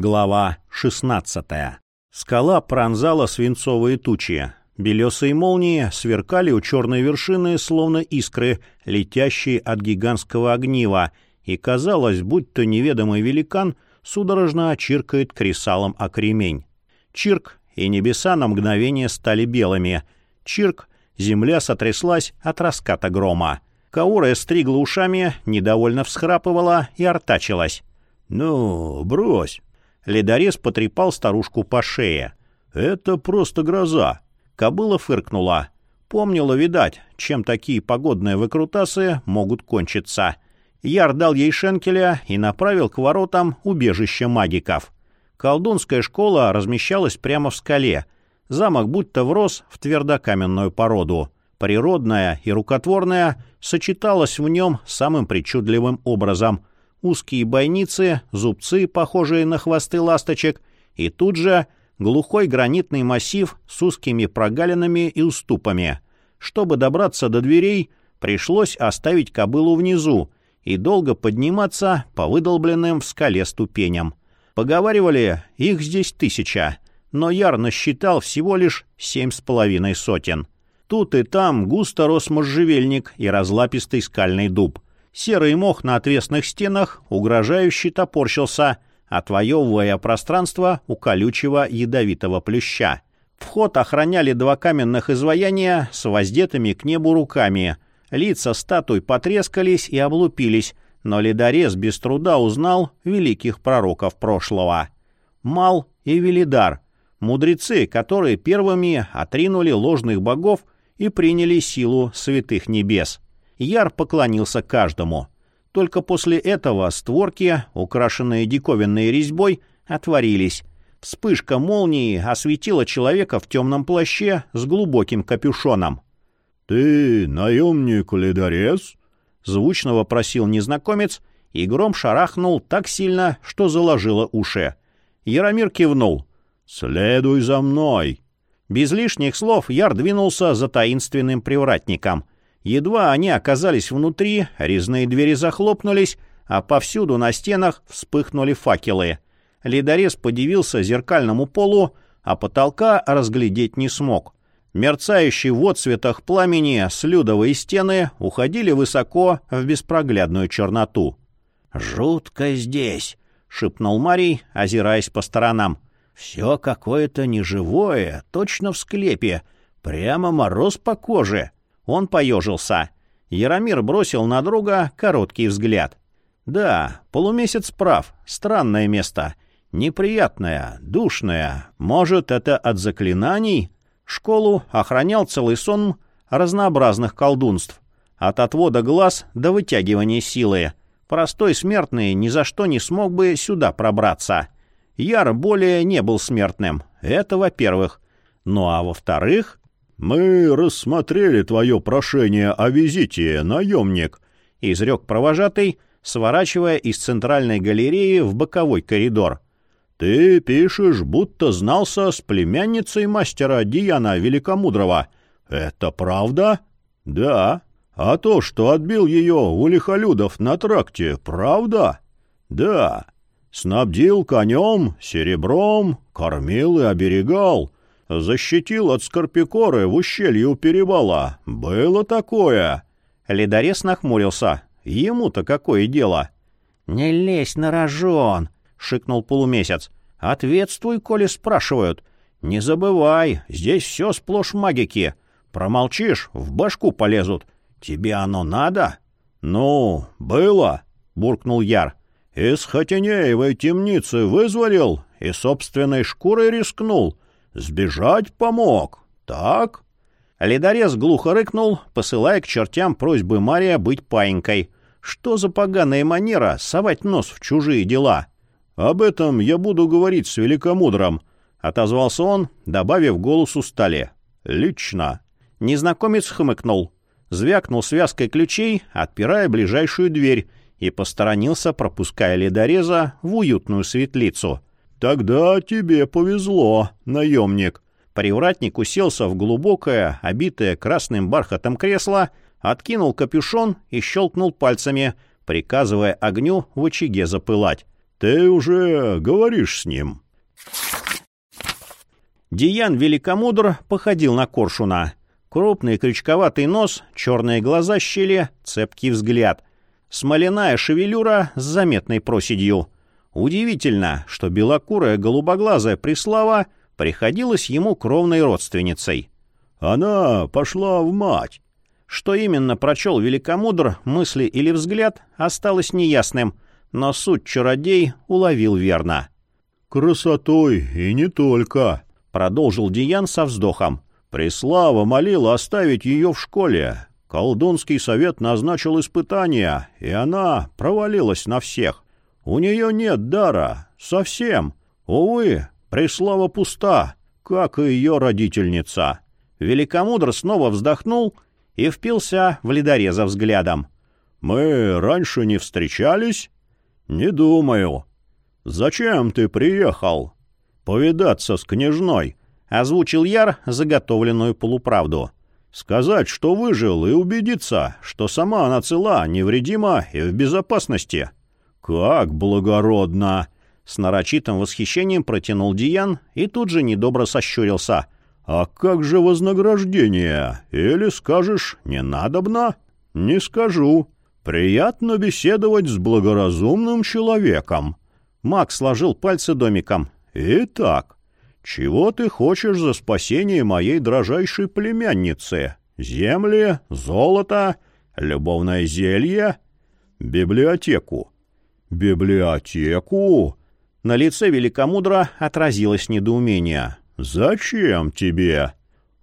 Глава 16. Скала пронзала свинцовые тучи. Белесые молнии сверкали у черной вершины, словно искры, летящие от гигантского огнива, и казалось, будто неведомый великан судорожно чиркает кресалом о кремень. Чирк, и небеса на мгновение стали белыми. Чирк, земля сотряслась от раската грома. Каура стригла ушами, недовольно всхрапывала и артачилась. «Ну, брось!» Ледорез потрепал старушку по шее. «Это просто гроза!» Кобыла фыркнула. Помнила, видать, чем такие погодные выкрутасы могут кончиться. Яр дал ей шенкеля и направил к воротам убежище магиков. Колдунская школа размещалась прямо в скале. Замок будто врос в твердокаменную породу. Природная и рукотворная сочеталась в нем самым причудливым образом. Узкие бойницы, зубцы, похожие на хвосты ласточек, и тут же глухой гранитный массив с узкими прогалинами и уступами. Чтобы добраться до дверей, пришлось оставить кобылу внизу и долго подниматься по выдолбленным в скале ступеням. Поговаривали, их здесь тысяча, но Яр насчитал всего лишь семь с половиной сотен. Тут и там густо рос можжевельник и разлапистый скальный дуб. Серый мох на отвесных стенах угрожающе топорщился, отвоевывая пространство у колючего ядовитого плюща. Вход охраняли два каменных изваяния с воздетыми к небу руками. Лица статуй потрескались и облупились, но ледорез без труда узнал великих пророков прошлого. Мал и Велидар — мудрецы, которые первыми отринули ложных богов и приняли силу святых небес. Яр поклонился каждому. Только после этого створки, украшенные диковинной резьбой, отворились. Вспышка молнии осветила человека в темном плаще с глубоким капюшоном. «Ты наемник-ледорез?» — звучно вопросил незнакомец, и гром шарахнул так сильно, что заложило уши. Яромир кивнул. «Следуй за мной!» Без лишних слов Яр двинулся за таинственным привратником. Едва они оказались внутри, резные двери захлопнулись, а повсюду на стенах вспыхнули факелы. Ледорез подивился зеркальному полу, а потолка разглядеть не смог. Мерцающие в отцветах пламени слюдовые стены уходили высоко в беспроглядную черноту. «Жутко здесь», — шепнул Марий, озираясь по сторонам. Все какое-то неживое, точно в склепе. Прямо мороз по коже. Он поежился. Яромир бросил на друга короткий взгляд. Да, полумесяц прав. Странное место. Неприятное, душное. Может, это от заклинаний? Школу охранял целый сон разнообразных колдунств. От отвода глаз до вытягивания силы. Простой смертный ни за что не смог бы сюда пробраться. Яр более не был смертным. Это во-первых. Ну а во-вторых... «Мы рассмотрели твое прошение о визите, наемник», — изрек провожатый, сворачивая из центральной галереи в боковой коридор. «Ты пишешь, будто знался с племянницей мастера Диана Великомудрого. Это правда?» «Да». «А то, что отбил ее у лихолюдов на тракте, правда?» «Да». Снабдил конем, серебром, кормил и оберегал. Защитил от скорпикоры в ущелье у перевала. Было такое. Ледорез нахмурился. Ему-то какое дело? «Не лезь на рожон!» — шикнул полумесяц. «Ответствуй, коли спрашивают. Не забывай, здесь все сплошь магики. Промолчишь, в башку полезут. Тебе оно надо?» «Ну, было!» — буркнул Яр. Из Хотинеевой темницы вызволил и собственной шкурой рискнул. Сбежать помог. Так? Ледорез глухо рыкнул, посылая к чертям просьбы Мария быть паинькой. Что за поганая манера совать нос в чужие дела? Об этом я буду говорить с Великомудром, — отозвался он, добавив голосу стали. Лично. Незнакомец хмыкнул. Звякнул связкой ключей, отпирая ближайшую дверь, и посторонился, пропуская ледореза в уютную светлицу. «Тогда тебе повезло, наемник». Привратник уселся в глубокое, обитое красным бархатом кресло, откинул капюшон и щелкнул пальцами, приказывая огню в очаге запылать. Ты уже говоришь с ним». Диан Великомудр походил на коршуна. Крупный крючковатый нос, черные глаза щели, цепкий взгляд. Смоляная шевелюра с заметной проседью. Удивительно, что белокурая голубоглазая Преслава приходилась ему кровной родственницей. «Она пошла в мать». Что именно прочел Великомудр, мысли или взгляд, осталось неясным, но суть чародей уловил верно. «Красотой и не только», — продолжил Диан со вздохом. «Преслава молила оставить ее в школе. Колдунский совет назначил испытания, и она провалилась на всех. У нее нет дара. Совсем. Увы, Преслава пуста, как и ее родительница». Великомудр снова вздохнул и впился в ледореза взглядом. «Мы раньше не встречались?» «Не думаю. Зачем ты приехал?» «Повидаться с княжной», — озвучил Яр заготовленную полуправду. «Сказать, что выжил, и убедиться, что сама она цела, невредима и в безопасности». «Как благородно!» С нарочитым восхищением протянул Диан и тут же недобро сощурился. «А как же вознаграждение? Или скажешь, не надобно?» «Не скажу. Приятно беседовать с благоразумным человеком». Макс сложил пальцы домиком. «Итак, чего ты хочешь за спасение моей дрожайшей племянницы? Земли, золото, любовное зелье, библиотеку?» «Библиотеку?» На лице Великомудра отразилось недоумение. «Зачем тебе?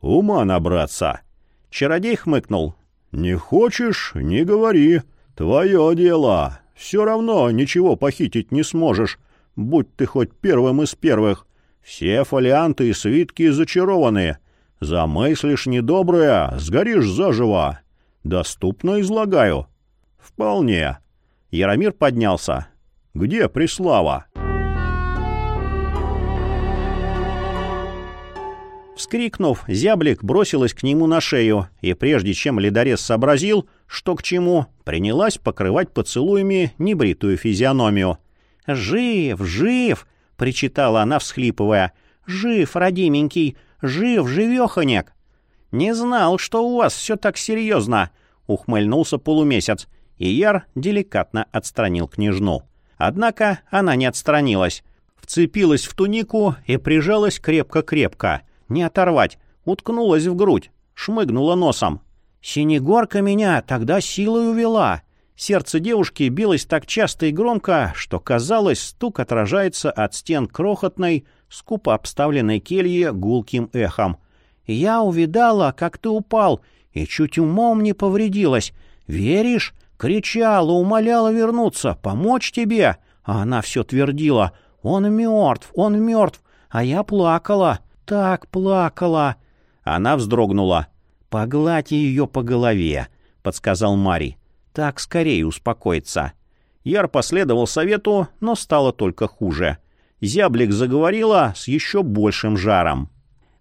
Ума набраться!» Чародей хмыкнул. «Не хочешь — не говори. Твое дело. Все равно ничего похитить не сможешь будь ты хоть первым из первых. Все фолианты и свитки зачарованные. Замыслишь недоброе, сгоришь заживо. Доступно излагаю. Вполне. Яромир поднялся. Где Преслава? Вскрикнув, зяблик бросилась к нему на шею, и прежде чем ледорез сообразил, что к чему, принялась покрывать поцелуями небритую физиономию. «Жив, жив!» — причитала она, всхлипывая. «Жив, родименький! Жив, живеханек!» «Не знал, что у вас все так серьезно!» — ухмыльнулся полумесяц, и Яр деликатно отстранил княжну. Однако она не отстранилась. Вцепилась в тунику и прижалась крепко-крепко. Не оторвать, уткнулась в грудь, шмыгнула носом. «Синегорка меня тогда силой увела!» Сердце девушки билось так часто и громко, что, казалось, стук отражается от стен крохотной, скупо обставленной кельи гулким эхом. «Я увидала, как ты упал, и чуть умом не повредилась. Веришь?» Кричала, умоляла вернуться, помочь тебе. А она все твердила. «Он мертв, он мертв!» А я плакала, так плакала. Она вздрогнула. «Погладь ее по голове», — подсказал Марий. Так скорее успокоиться. Яр последовал совету, но стало только хуже. Зяблик заговорила с еще большим жаром.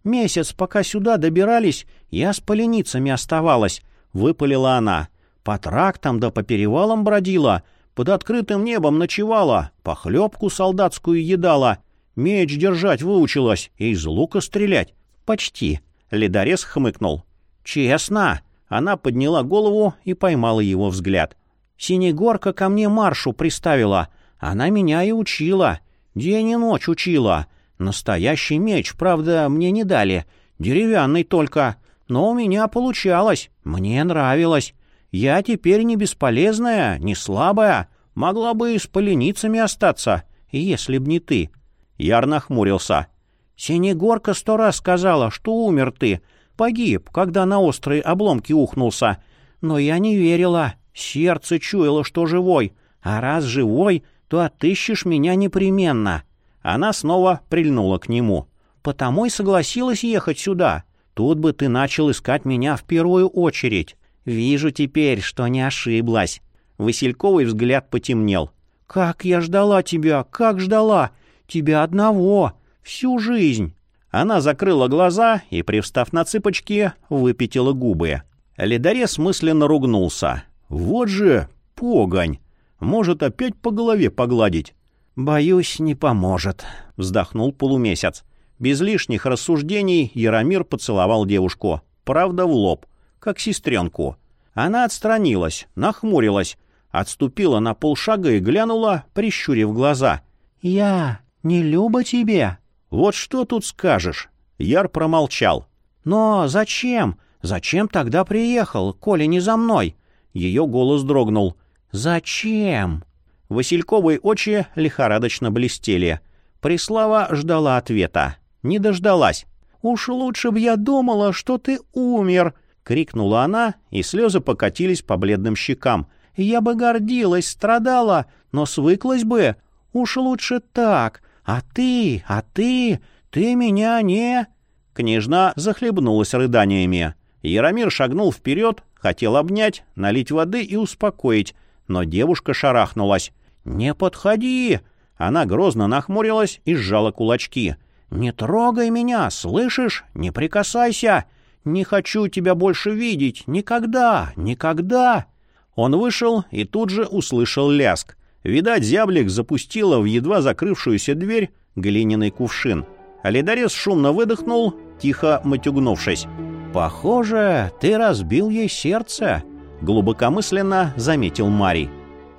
«Месяц, пока сюда добирались, я с поленицами оставалась», — выпалила она. «По трактам да по перевалам бродила, под открытым небом ночевала, похлебку солдатскую едала, меч держать выучилась и из лука стрелять. Почти». Ледорез хмыкнул. «Честно?» Она подняла голову и поймала его взгляд. «Синегорка ко мне маршу приставила. Она меня и учила. День и ночь учила. Настоящий меч, правда, мне не дали. Деревянный только. Но у меня получалось. Мне нравилось. Я теперь не бесполезная, не слабая. Могла бы и с поленицами остаться, если б не ты». Яр нахмурился. «Синегорка сто раз сказала, что умер ты, Погиб, когда на острые обломки ухнулся. Но я не верила. Сердце чуяло, что живой. А раз живой, то отыщешь меня непременно. Она снова прильнула к нему. Потому и согласилась ехать сюда. Тут бы ты начал искать меня в первую очередь. Вижу теперь, что не ошиблась. Васильковый взгляд потемнел. «Как я ждала тебя, как ждала! Тебя одного! Всю жизнь!» Она закрыла глаза и, привстав на цыпочки, выпятила губы. Ледорез мысленно ругнулся. «Вот же погонь! Может опять по голове погладить!» «Боюсь, не поможет», — вздохнул полумесяц. Без лишних рассуждений Яромир поцеловал девушку, правда, в лоб, как сестренку. Она отстранилась, нахмурилась, отступила на полшага и глянула, прищурив глаза. «Я не люба тебе?» «Вот что тут скажешь?» Яр промолчал. «Но зачем? Зачем тогда приехал, коли не за мной?» Ее голос дрогнул. «Зачем?» Васильковые очи лихорадочно блестели. Преслава ждала ответа. Не дождалась. «Уж лучше б я думала, что ты умер!» — крикнула она, и слезы покатились по бледным щекам. «Я бы гордилась, страдала, но свыклась бы. Уж лучше так. А ты, а ты, ты меня не...» Княжна захлебнулась рыданиями. Яромир шагнул вперед, хотел обнять, налить воды и успокоить, но девушка шарахнулась. «Не подходи!» Она грозно нахмурилась и сжала кулачки. «Не трогай меня, слышишь? Не прикасайся! Не хочу тебя больше видеть! Никогда! Никогда!» Он вышел и тут же услышал ляск. Видать, зяблик запустила в едва закрывшуюся дверь глиняный кувшин. А ледорез шумно выдохнул, тихо матюгнувшись. «Похоже, ты разбил ей сердце», — глубокомысленно заметил Марий.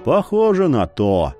«Похоже на то»,